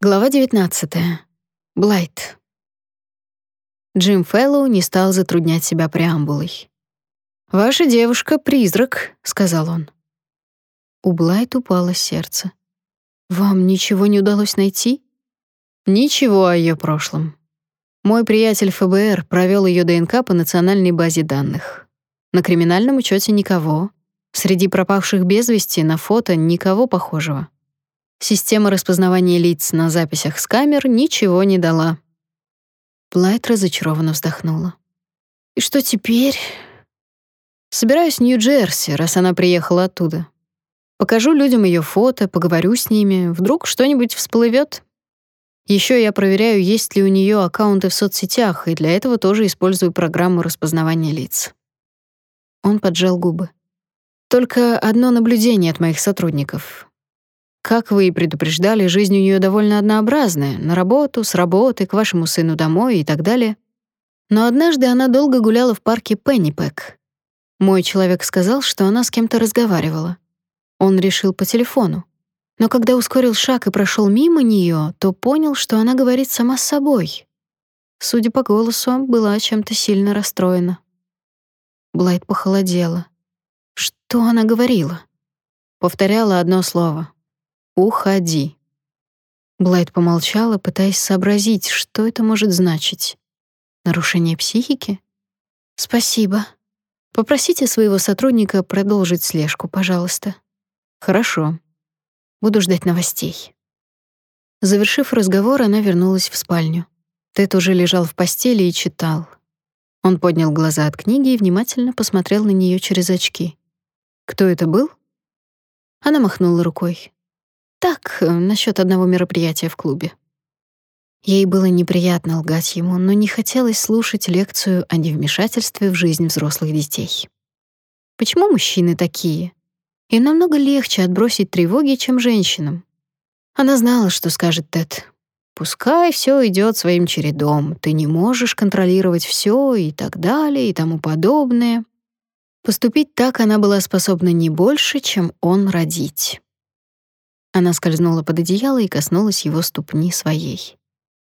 Глава 19. Блайт. Джим Фэллоу не стал затруднять себя преамбулой. «Ваша девушка — призрак», — сказал он. У Блайт упало сердце. «Вам ничего не удалось найти?» «Ничего о ее прошлом. Мой приятель ФБР провел ее ДНК по национальной базе данных. На криминальном учете никого. Среди пропавших без вести на фото никого похожего. Система распознавания лиц на записях с камер ничего не дала. Блайт разочарованно вздохнула. И что теперь? Собираюсь в Нью-Джерси, раз она приехала оттуда. Покажу людям ее фото, поговорю с ними, вдруг что-нибудь всплывет. Еще я проверяю, есть ли у нее аккаунты в соцсетях, и для этого тоже использую программу распознавания лиц. Он поджал губы. Только одно наблюдение от моих сотрудников. Как вы и предупреждали, жизнь у нее довольно однообразная: на работу, с работы, к вашему сыну домой и так далее. Но однажды она долго гуляла в парке Пеннипек. Мой человек сказал, что она с кем-то разговаривала. Он решил по телефону. Но когда ускорил шаг и прошел мимо нее, то понял, что она говорит сама с собой. Судя по голосу, была чем-то сильно расстроена. Блайт похолодела. Что она говорила? Повторяла одно слово «Уходи». Блайт помолчала, пытаясь сообразить, что это может значить. Нарушение психики? Спасибо. Попросите своего сотрудника продолжить слежку, пожалуйста. Хорошо. Буду ждать новостей. Завершив разговор, она вернулась в спальню. Тед уже лежал в постели и читал. Он поднял глаза от книги и внимательно посмотрел на нее через очки. Кто это был? Она махнула рукой. Так, э, насчет одного мероприятия в клубе. Ей было неприятно лгать ему, но не хотелось слушать лекцию о невмешательстве в жизнь взрослых детей. Почему мужчины такие? Им намного легче отбросить тревоги, чем женщинам. Она знала, что скажет Тед. Пускай все идет своим чередом, ты не можешь контролировать все и так далее и тому подобное. Поступить так она была способна не больше, чем он родить. Она скользнула под одеяло и коснулась его ступни своей.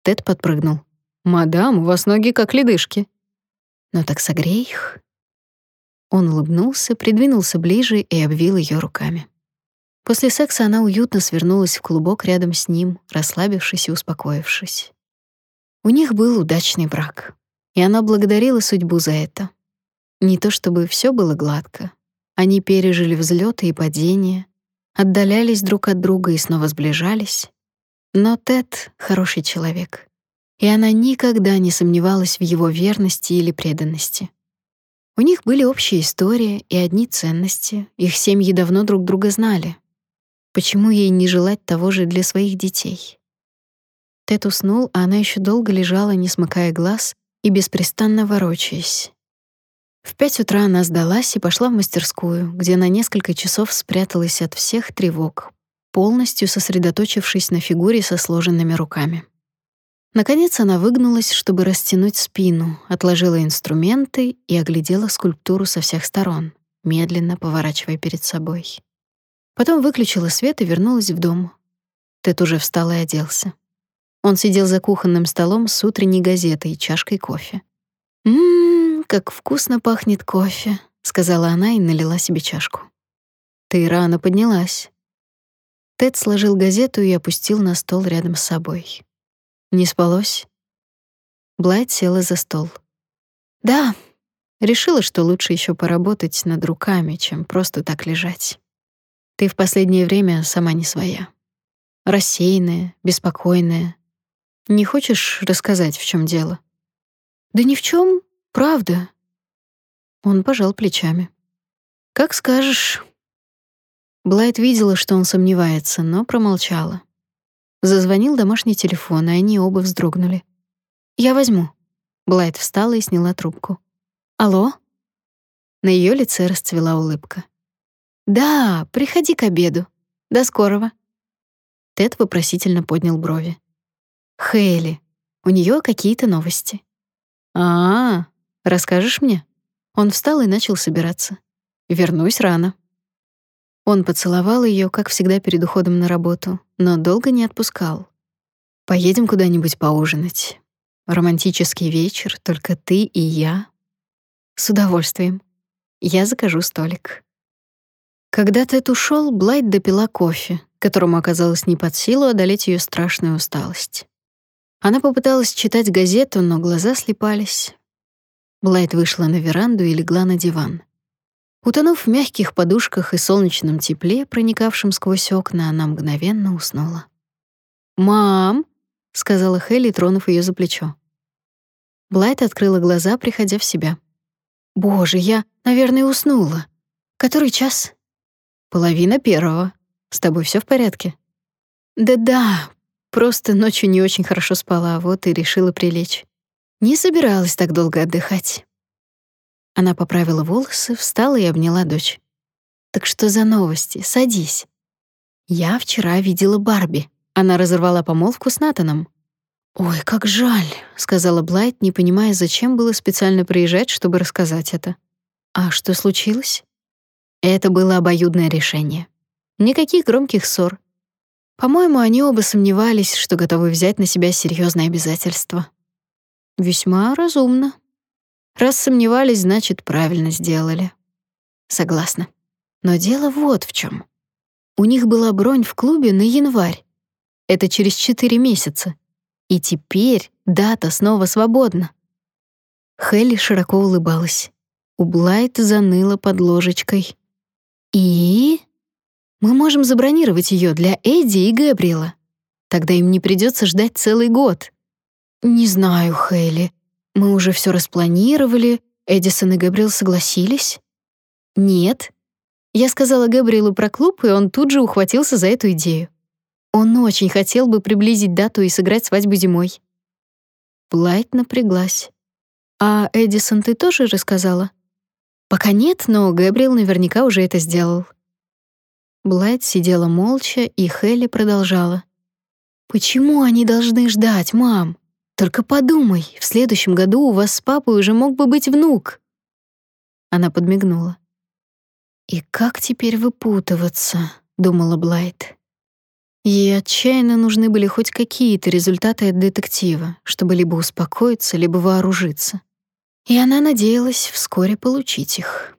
Тед подпрыгнул. «Мадам, у вас ноги как ледышки». «Ну так согрей их». Он улыбнулся, придвинулся ближе и обвил ее руками. После секса она уютно свернулась в клубок рядом с ним, расслабившись и успокоившись. У них был удачный брак, и она благодарила судьбу за это. Не то чтобы все было гладко. Они пережили взлеты и падения, отдалялись друг от друга и снова сближались. Но Тед — хороший человек, и она никогда не сомневалась в его верности или преданности. У них были общие истории и одни ценности, их семьи давно друг друга знали. Почему ей не желать того же для своих детей? Тед уснул, а она еще долго лежала, не смыкая глаз и беспрестанно ворочаясь. В пять утра она сдалась и пошла в мастерскую, где на несколько часов спряталась от всех тревог, полностью сосредоточившись на фигуре со сложенными руками. Наконец она выгнулась, чтобы растянуть спину, отложила инструменты и оглядела скульптуру со всех сторон, медленно поворачивая перед собой. Потом выключила свет и вернулась в дом. Тед уже встал и оделся. Он сидел за кухонным столом с утренней газетой и чашкой кофе. Мм, как вкусно пахнет кофе», — сказала она и налила себе чашку. «Ты рано поднялась». Тед сложил газету и опустил на стол рядом с собой. «Не спалось?» Блайт села за стол. «Да, решила, что лучше еще поработать над руками, чем просто так лежать. Ты в последнее время сама не своя. Рассеянная, беспокойная. Не хочешь рассказать, в чем дело?» «Да ни в чем. Правда? Он пожал плечами. Как скажешь. Блайт видела, что он сомневается, но промолчала. Зазвонил домашний телефон, и они оба вздрогнули. Я возьму. Блайт встала и сняла трубку. Алло? На ее лице расцвела улыбка. Да, приходи к обеду. До скорого. Тед вопросительно поднял брови. Хейли, у нее какие-то новости. А, -а, -а Расскажешь мне? Он встал и начал собираться. Вернусь рано. Он поцеловал ее, как всегда перед уходом на работу, но долго не отпускал. Поедем куда-нибудь поужинать. Романтический вечер, только ты и я. С удовольствием. Я закажу столик. Когда Тед ушел, Блайт допила кофе, которому оказалось не под силу одолеть ее страшную усталость. Она попыталась читать газету, но глаза слепались. Блайт вышла на веранду и легла на диван. Утонув в мягких подушках и солнечном тепле, проникавшем сквозь окна, она мгновенно уснула. «Мам!» — сказала Хелли, тронув ее за плечо. Блайт открыла глаза, приходя в себя. «Боже, я, наверное, уснула. Который час?» «Половина первого. С тобой все в порядке?» «Да-да, просто ночью не очень хорошо спала, вот и решила прилечь. Не собиралась так долго отдыхать». Она поправила волосы, встала и обняла дочь. «Так что за новости? Садись». «Я вчера видела Барби. Она разорвала помолвку с Натаном». «Ой, как жаль», — сказала Блайт, не понимая, зачем было специально приезжать, чтобы рассказать это. «А что случилось?» Это было обоюдное решение. Никаких громких ссор. По-моему, они оба сомневались, что готовы взять на себя серьезные обязательства. Весьма разумно, Раз сомневались, значит, правильно сделали. Согласна. Но дело вот в чем. У них была бронь в клубе на январь. Это через четыре месяца. И теперь дата снова свободна. Хелли широко улыбалась. У Блайт заныло под ложечкой. И мы можем забронировать ее для Эдди и Габриэла. Тогда им не придется ждать целый год. Не знаю, Хелли. Мы уже все распланировали, Эдисон и Габриэл согласились. Нет. Я сказала Габриэлу про клуб, и он тут же ухватился за эту идею. Он очень хотел бы приблизить дату и сыграть свадьбу зимой. Блайт напряглась. А Эдисон ты тоже рассказала? Пока нет, но Габриэл наверняка уже это сделал. Блайт сидела молча, и Хелли продолжала. Почему они должны ждать, мам? Только подумай, в следующем году у вас с папой уже мог бы быть внук. Она подмигнула. И как теперь выпутываться, думала Блайт. Ей отчаянно нужны были хоть какие-то результаты от детектива, чтобы либо успокоиться, либо вооружиться. И она надеялась вскоре получить их.